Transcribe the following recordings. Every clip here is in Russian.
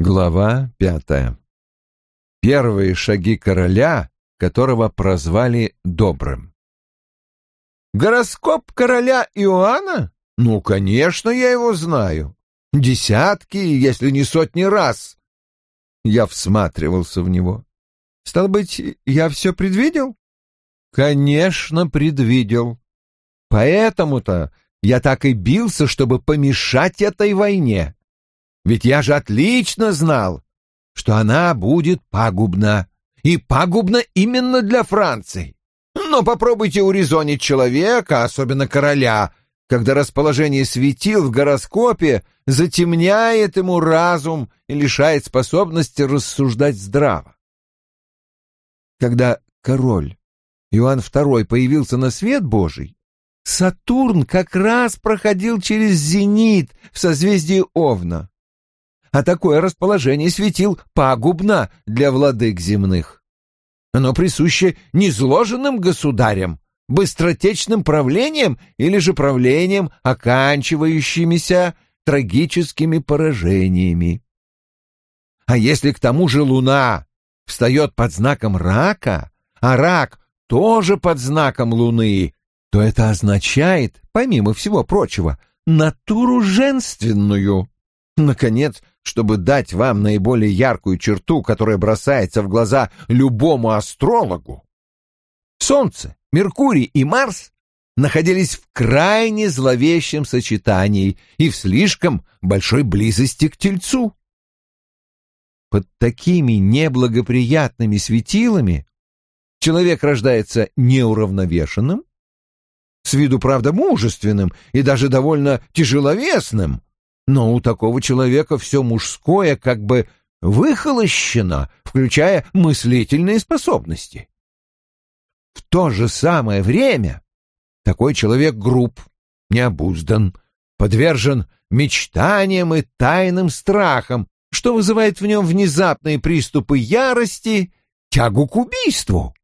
Глава пятая. Первые шаги короля, которого прозвали Добрым. «Гороскоп короля Иоанна? Ну, конечно, я его знаю. Десятки, если не сотни раз». Я всматривался в него. «Стал быть, я все предвидел?» «Конечно, предвидел. Поэтому-то я так и бился, чтобы помешать этой войне. Ведь я же отлично знал, что она будет пагубна. И пагубна именно для Франции. Но попробуйте урезонить человека, особенно короля, когда расположение светил в гороскопе затемняет ему разум и лишает способности рассуждать здраво. Когда король Иоанн II появился на свет Божий, Сатурн как раз проходил через зенит в созвездии Овна а такое расположение светил пагубно для владык земных. Оно присуще незложенным государям, быстротечным правлением или же правлением, оканчивающимися трагическими поражениями. А если к тому же луна встает под знаком рака, а рак тоже под знаком луны, то это означает, помимо всего прочего, натуру женственную. Наконец, чтобы дать вам наиболее яркую черту, которая бросается в глаза любому астрологу. Солнце, Меркурий и Марс находились в крайне зловещем сочетании и в слишком большой близости к Тельцу. Под такими неблагоприятными светилами человек рождается неуравновешенным, с виду, правда, мужественным и даже довольно тяжеловесным, но у такого человека все мужское как бы выхолощено, включая мыслительные способности. В то же самое время такой человек груб, необуздан, подвержен мечтаниям и тайным страхам, что вызывает в нем внезапные приступы ярости, тягу к убийству.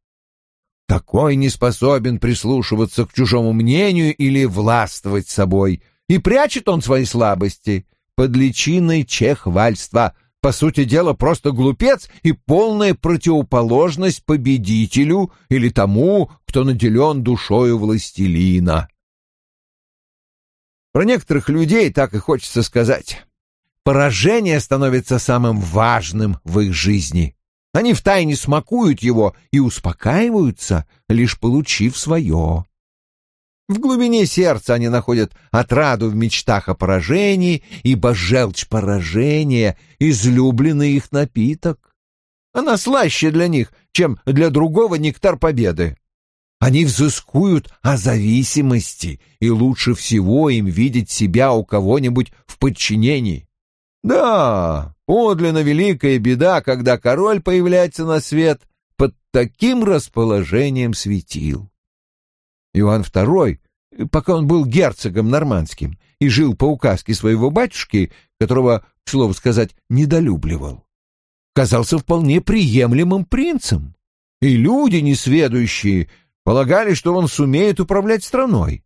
Такой не способен прислушиваться к чужому мнению или властвовать собой — и прячет он свои слабости под личиной чехвальства. По сути дела, просто глупец и полная противоположность победителю или тому, кто наделен душою властелина. Про некоторых людей так и хочется сказать. Поражение становится самым важным в их жизни. Они втайне смакуют его и успокаиваются, лишь получив свое. В глубине сердца они находят отраду в мечтах о поражении, ибо желчь поражения — излюбленный их напиток. Она слаще для них, чем для другого нектар победы. Они взыскуют о зависимости, и лучше всего им видеть себя у кого-нибудь в подчинении. Да, подлинно великая беда, когда король появляется на свет под таким расположением светил. Иоанн II, пока он был герцогом нормандским и жил по указке своего батюшки, которого, к слову сказать, недолюбливал, казался вполне приемлемым принцем, и люди, несведущие, полагали, что он сумеет управлять страной.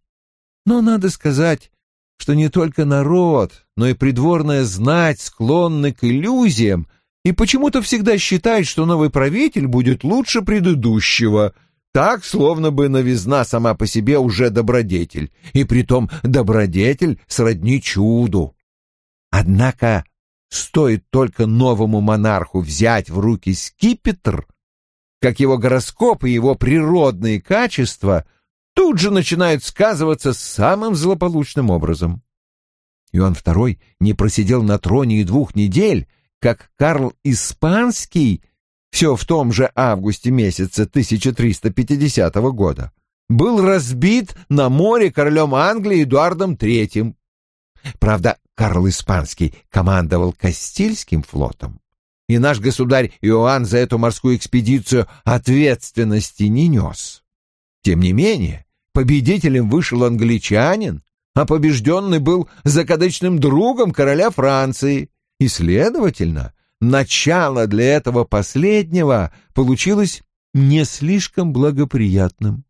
Но надо сказать, что не только народ, но и придворная знать склонны к иллюзиям и почему-то всегда считают, что новый правитель будет лучше предыдущего — так, словно бы новизна сама по себе уже добродетель, и притом добродетель сродни чуду. Однако стоит только новому монарху взять в руки скипетр, как его гороскоп и его природные качества тут же начинают сказываться самым злополучным образом. Иоанн II не просидел на троне и двух недель, как Карл Испанский все в том же августе месяца 1350 года, был разбит на море королем Англии Эдуардом III. Правда, Карл Испанский командовал Кастильским флотом, и наш государь Иоанн за эту морскую экспедицию ответственности не нес. Тем не менее, победителем вышел англичанин, а побежденный был закадычным другом короля Франции, и, следовательно, начало для этого последнего получилось не слишком благоприятным.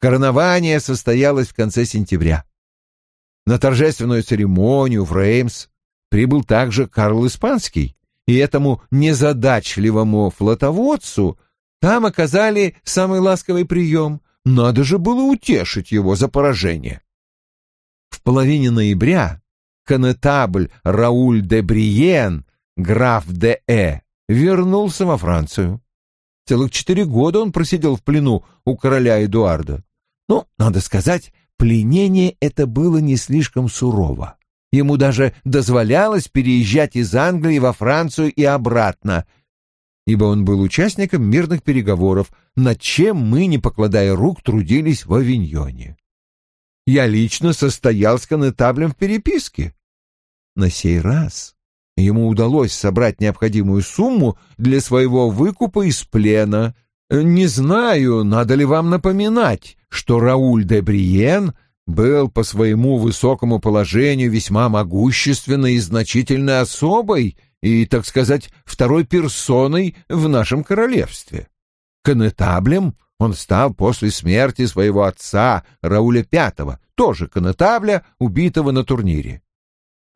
Коронование состоялось в конце сентября. На торжественную церемонию в Реймс прибыл также Карл Испанский, и этому незадачливому флотоводцу там оказали самый ласковый прием. Надо же было утешить его за поражение. В половине ноября конетабль Рауль де Бриен, граф де Э, вернулся во Францию. Целых четыре года он просидел в плену у короля Эдуарда. Ну, надо сказать, пленение это было не слишком сурово. Ему даже дозволялось переезжать из Англии во Францию и обратно, ибо он был участником мирных переговоров, над чем мы, не покладая рук, трудились в Авиньоне. Я лично состоял с конетаблем в переписке. На сей раз ему удалось собрать необходимую сумму для своего выкупа из плена. Не знаю, надо ли вам напоминать, что Рауль де Бриен — был по своему высокому положению весьма могущественной и значительной особой и, так сказать, второй персоной в нашем королевстве. Конетаблем он стал после смерти своего отца Рауля V, тоже конетабля, убитого на турнире.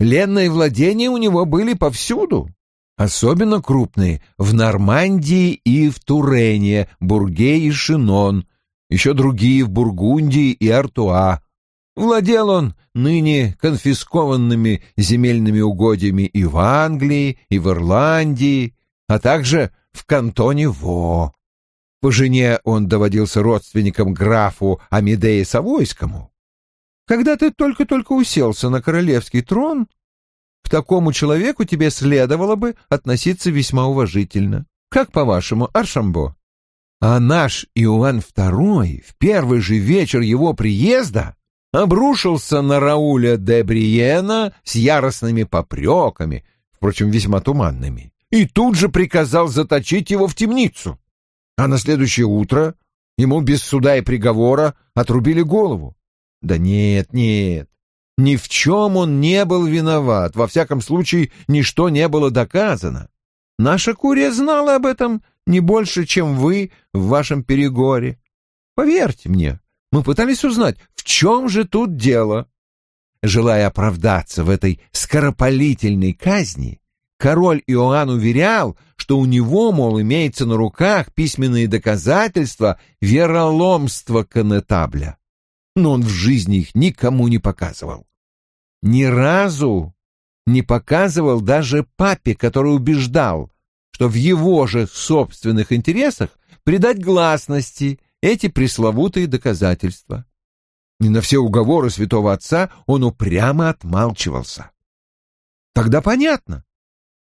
Ленные владения у него были повсюду, особенно крупные в Нормандии и в Турене, Бурге и Шинон, еще другие в Бургундии и Артуа, Владел он ныне конфискованными земельными угодьями и в Англии, и в Ирландии, а также в кантоне Во. По жене он доводился родственником графу Амедея Савойскому. Когда ты только-только уселся на королевский трон, к такому человеку тебе следовало бы относиться весьма уважительно. Как по-вашему, Аршамбо? А наш Иоанн II в первый же вечер его приезда обрушился на Рауля де Бриена с яростными попреками, впрочем, весьма туманными, и тут же приказал заточить его в темницу. А на следующее утро ему без суда и приговора отрубили голову. Да нет, нет, ни в чем он не был виноват, во всяком случае, ничто не было доказано. Наша курия знала об этом не больше, чем вы в вашем перегоре. Поверьте мне, мы пытались узнать, в чем же тут дело. Желая оправдаться в этой скоропалительной казни, король Иоанн уверял, что у него, мол, имеется на руках письменные доказательства вероломства конетабля. Но он в жизни их никому не показывал. Ни разу не показывал даже папе, который убеждал, что в его же собственных интересах придать гласности эти пресловутые доказательства. И на все уговоры святого отца он упрямо отмалчивался. Тогда понятно.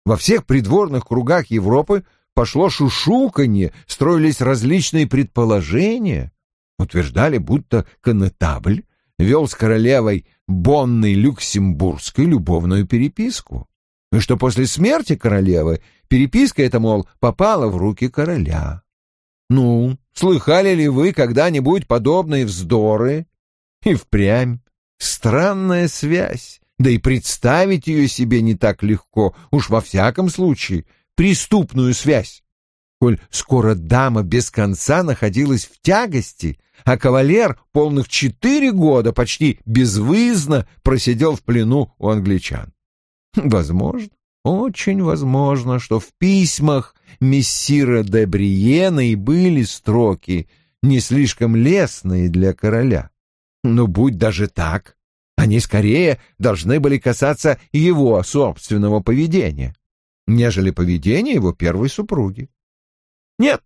Во всех придворных кругах Европы пошло шушуканье, строились различные предположения. Утверждали, будто конетабль вел с королевой Бонной Люксембургской любовную переписку, и что после смерти королевы переписка эта, мол, попала в руки короля. Ну, слыхали ли вы когда-нибудь подобные вздоры? И впрямь странная связь, да и представить ее себе не так легко, уж во всяком случае, преступную связь. Коль скоро дама без конца находилась в тягости, а кавалер полных четыре года почти безвыездно просидел в плену у англичан. Возможно, очень возможно, что в письмах мессира де Бриена и были строки, не слишком лестные для короля. Но будь даже так, они скорее должны были касаться его собственного поведения, нежели поведения его первой супруги. Нет,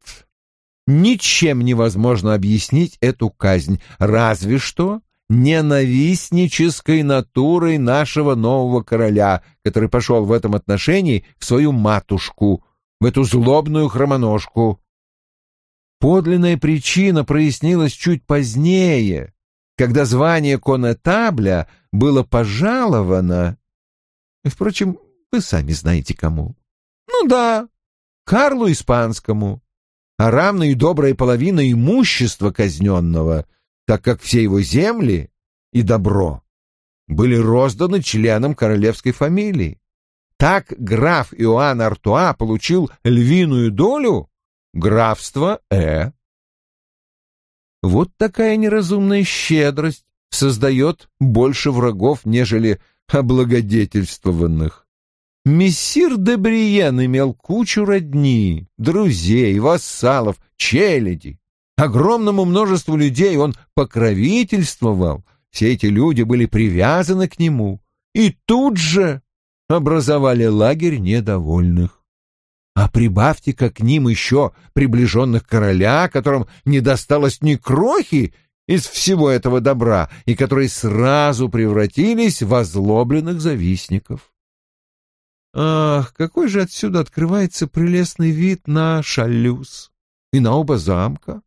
ничем невозможно объяснить эту казнь, разве что ненавистнической натурой нашего нового короля, который пошел в этом отношении в свою матушку, в эту злобную хромоножку. Подлинная причина прояснилась чуть позднее, когда звание конетабля было пожаловано. Впрочем, вы сами знаете кому. Ну да, Карлу Испанскому, а равно и добрая половина имущества казненного — так как все его земли и добро были розданы членам королевской фамилии. Так граф Иоанн Артуа получил львиную долю графства Э. Вот такая неразумная щедрость создает больше врагов, нежели облагодетельствованных. Мессир де Бриен имел кучу родни, друзей, вассалов, челяди. Огромному множеству людей он покровительствовал, все эти люди были привязаны к нему и тут же образовали лагерь недовольных. А прибавьте-ка к ним еще приближенных короля, которым не досталось ни крохи из всего этого добра, и которые сразу превратились в озлобленных завистников. Ах, какой же отсюда открывается прелестный вид на Шалюз и на оба замка.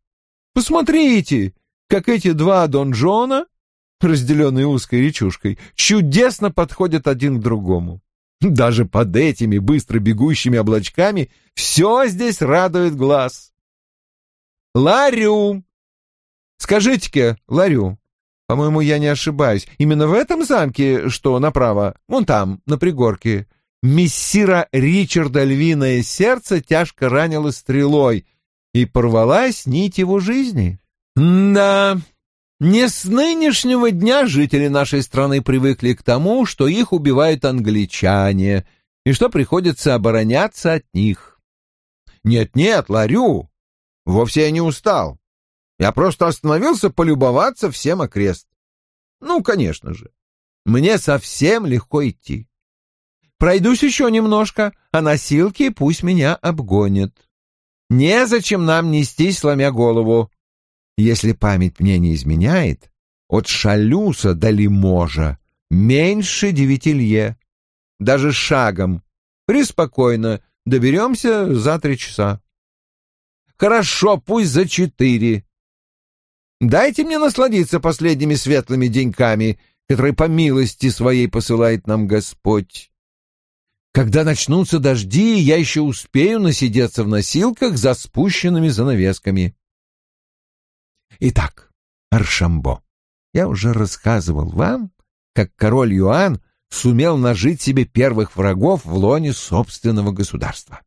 Посмотрите, как эти два донжона, разделенные узкой речушкой, чудесно подходят один к другому. Даже под этими быстро бегущими облачками все здесь радует глаз. Ларю! Скажите-ка, Ларю, по-моему, я не ошибаюсь, именно в этом замке, что направо, вон там, на пригорке, мессира Ричарда львиное сердце тяжко ранило стрелой, и порвалась нить его жизни. Да, не с нынешнего дня жители нашей страны привыкли к тому, что их убивают англичане, и что приходится обороняться от них. Нет-нет, Ларю, вовсе я не устал. Я просто остановился полюбоваться всем окрест. Ну, конечно же, мне совсем легко идти. Пройдусь еще немножко, а носилки пусть меня обгонят. Незачем нам нестись, сломя голову. Если память мне не изменяет, от Шалюса до Лиможа меньше девяти лье. Даже шагом. Приспокойно доберемся за три часа. Хорошо, пусть за четыре. Дайте мне насладиться последними светлыми деньками, которые по милости своей посылает нам Господь. Когда начнутся дожди, я еще успею насидеться в носилках за спущенными занавесками. Итак, Аршамбо, я уже рассказывал вам, как король Юан сумел нажить себе первых врагов в лоне собственного государства.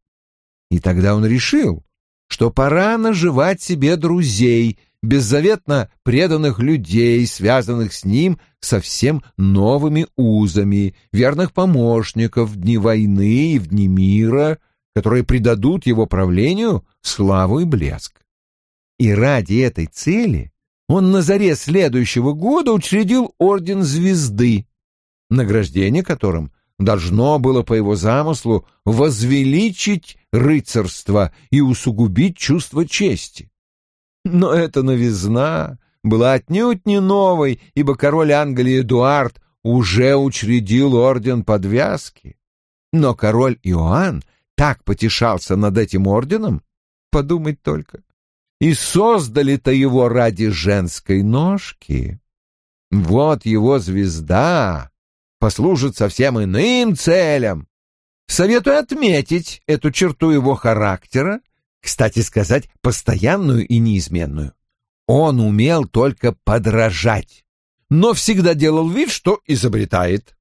И тогда он решил, что пора наживать себе друзей, беззаветно преданных людей, связанных с ним совсем новыми узами, верных помощников в дни войны и в дни мира, которые придадут его правлению славу и блеск. И ради этой цели он на заре следующего года учредил Орден Звезды, награждение которым должно было по его замыслу возвеличить рыцарство и усугубить чувство чести. Но эта новизна была отнюдь не новой, ибо король Англии Эдуард уже учредил орден подвязки. Но король Иоанн так потешался над этим орденом, подумать только, и создали-то его ради женской ножки. Вот его звезда послужит совсем иным целям. Советую отметить эту черту его характера кстати сказать, постоянную и неизменную. Он умел только подражать, но всегда делал вид, что изобретает.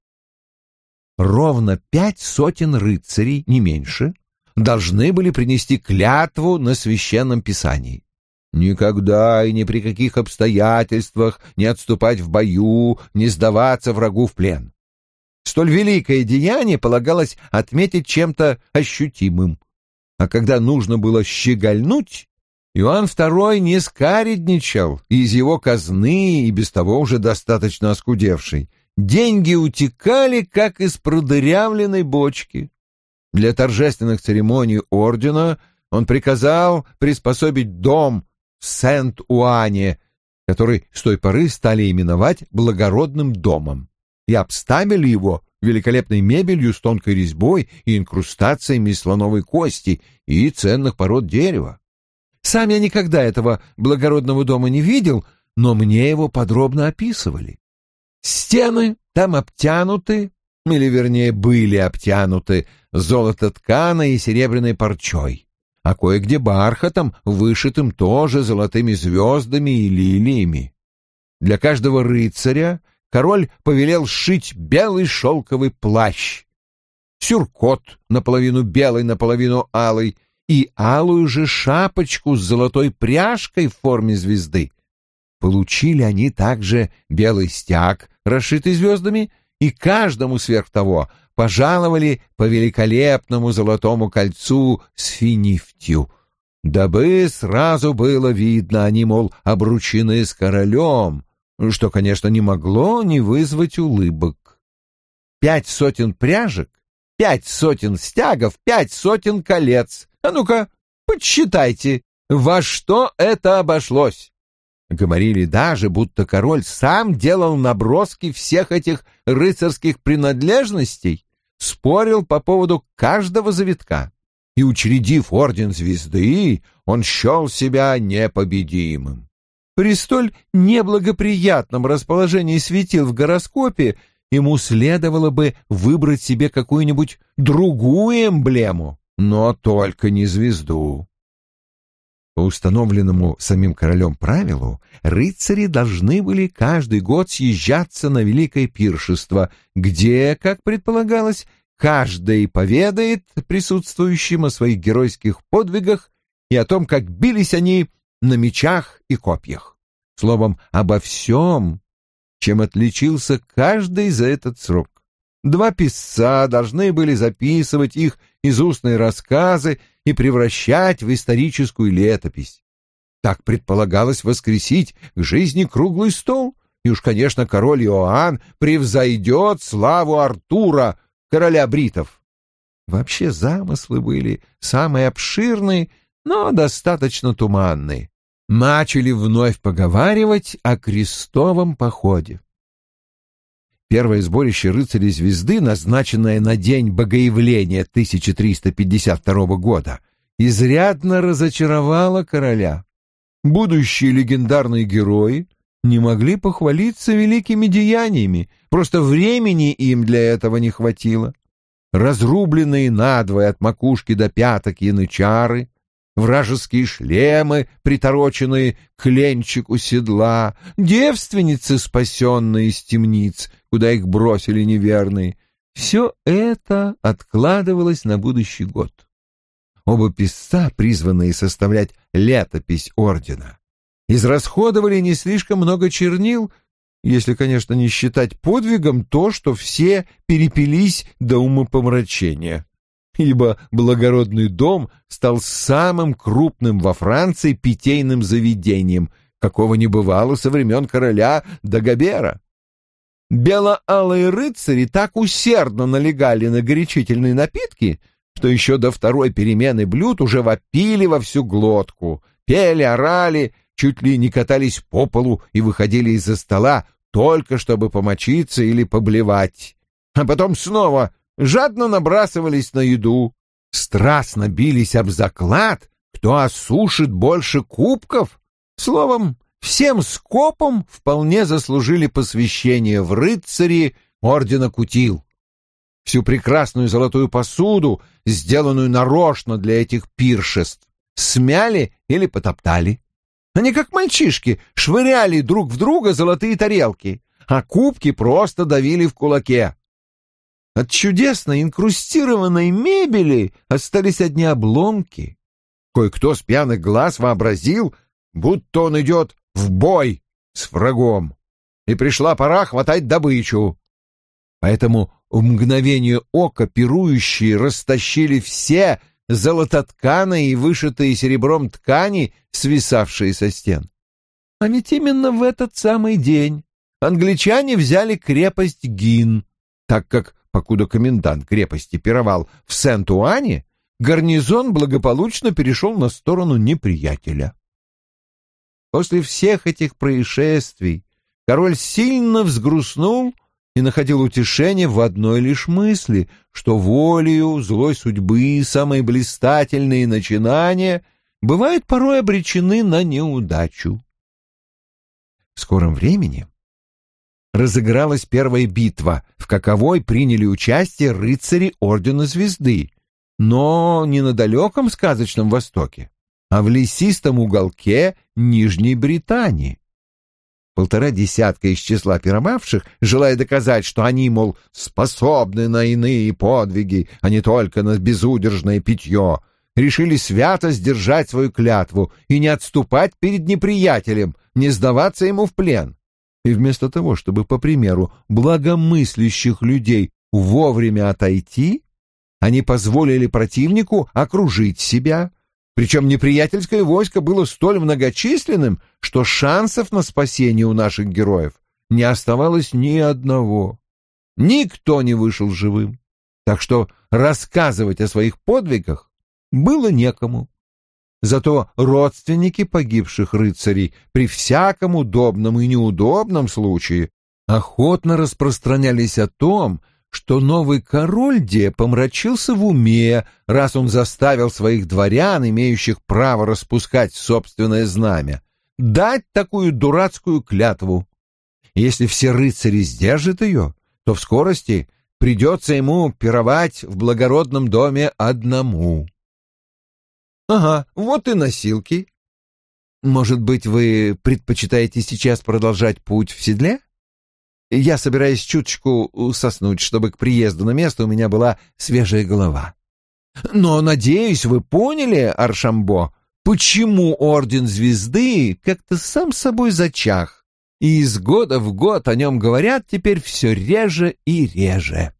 Ровно пять сотен рыцарей, не меньше, должны были принести клятву на священном писании. Никогда и ни при каких обстоятельствах не отступать в бою, не сдаваться врагу в плен. Столь великое деяние полагалось отметить чем-то ощутимым. А когда нужно было щегольнуть, Иоанн II не скаредничал, и из его казны, и без того уже достаточно оскудевшей, деньги утекали, как из продырявленной бочки. Для торжественных церемоний ордена он приказал приспособить дом в Сент-Уане, который с той поры стали именовать благородным домом, и обставили его великолепной мебелью с тонкой резьбой и инкрустациями из слоновой кости и ценных пород дерева. Сам я никогда этого благородного дома не видел, но мне его подробно описывали. Стены там обтянуты, или вернее были обтянуты, золототканой и серебряной парчой, а кое-где бархатом, вышитым тоже золотыми звездами и лилиями. Для каждого рыцаря король повелел сшить белый шелковый плащ, сюркот наполовину белый, наполовину алый, и алую же шапочку с золотой пряжкой в форме звезды. Получили они также белый стяг, расшитый звездами, и каждому сверх того пожаловали по великолепному золотому кольцу с финифтью, дабы сразу было видно, они, мол, обручены с королем, что, конечно, не могло не вызвать улыбок. Пять сотен пряжек, пять сотен стягов, пять сотен колец. А ну-ка, подсчитайте, во что это обошлось. Говорили даже, будто король сам делал наброски всех этих рыцарских принадлежностей, спорил по поводу каждого завитка. И, учредив орден звезды, он счел себя непобедимым. При столь неблагоприятном расположении светил в гороскопе ему следовало бы выбрать себе какую-нибудь другую эмблему, но только не звезду. По установленному самим королем правилу, рыцари должны были каждый год съезжаться на великое пиршество, где, как предполагалось, каждый поведает присутствующим о своих геройских подвигах и о том, как бились они на мечах и копьях. Словом, обо всем, чем отличился каждый за этот срок. Два писца должны были записывать их из устной рассказы и превращать в историческую летопись. Так предполагалось воскресить к жизни круглый стол, и уж, конечно, король Иоанн превзойдет славу Артура, короля бритов. Вообще замыслы были самые обширные, но достаточно туманные. Начали вновь поговаривать о крестовом походе. Первое сборище рыцарей звезды, назначенное на день богоявления 1352 года, изрядно разочаровало короля. Будущие легендарные герои не могли похвалиться великими деяниями, просто времени им для этого не хватило. Разрубленные надвое от макушки до пяток янычары, вражеские шлемы, притороченные к ленчику седла, девственницы, спасенные из темниц, куда их бросили неверные. Все это откладывалось на будущий год. Оба писца, призванные составлять летопись ордена, израсходовали не слишком много чернил, если, конечно, не считать подвигом то, что все перепились до умопомрачения ибо благородный дом стал самым крупным во Франции питейным заведением, какого не бывало со времен короля Дагобера. Бело-алые рыцари так усердно налегали на горячительные напитки, что еще до второй перемены блюд уже вопили во всю глотку, пели, орали, чуть ли не катались по полу и выходили из-за стола только чтобы помочиться или поблевать. А потом снова жадно набрасывались на еду, страстно бились об заклад, кто осушит больше кубков. Словом, всем скопом вполне заслужили посвящение в рыцари ордена Кутил. Всю прекрасную золотую посуду, сделанную нарочно для этих пиршеств, смяли или потоптали. Они, как мальчишки, швыряли друг в друга золотые тарелки, а кубки просто давили в кулаке. От чудесно инкрустированной мебели остались одни обломки. Кое-кто с пьяных глаз вообразил, будто он идет в бой с врагом, и пришла пора хватать добычу. Поэтому в мгновение ока пирующие растащили все золототканые и вышитые серебром ткани, свисавшие со стен. А ведь именно в этот самый день англичане взяли крепость Гин, так как покуда комендант крепости пировал в Сент-Уане, гарнизон благополучно перешел на сторону неприятеля. После всех этих происшествий король сильно взгрустнул и находил утешение в одной лишь мысли, что волею злой судьбы самые блистательные начинания бывают порой обречены на неудачу. В скором времени разыгралась первая битва, в каковой приняли участие рыцари Ордена Звезды, но не на далеком сказочном Востоке, а в лесистом уголке Нижней Британии. Полтора десятка из числа пиромавших, желая доказать, что они, мол, способны на иные подвиги, а не только на безудержное питье, решили свято сдержать свою клятву и не отступать перед неприятелем, не сдаваться ему в плен и вместо того, чтобы, по примеру благомыслящих людей, вовремя отойти, они позволили противнику окружить себя, причем неприятельское войско было столь многочисленным, что шансов на спасение у наших героев не оставалось ни одного. Никто не вышел живым, так что рассказывать о своих подвигах было некому. Зато родственники погибших рыцарей при всяком удобном и неудобном случае охотно распространялись о том, что новый король Де помрачился в уме, раз он заставил своих дворян, имеющих право распускать собственное знамя, дать такую дурацкую клятву. Если все рыцари сдержат ее, то в скорости придется ему пировать в благородном доме одному. Ага, вот и носилки. Может быть, вы предпочитаете сейчас продолжать путь в седле? Я собираюсь чуточку соснуть, чтобы к приезду на место у меня была свежая голова. Но, надеюсь, вы поняли, Аршамбо, почему Орден Звезды как-то сам собой зачах, и из года в год о нем говорят теперь все реже и реже.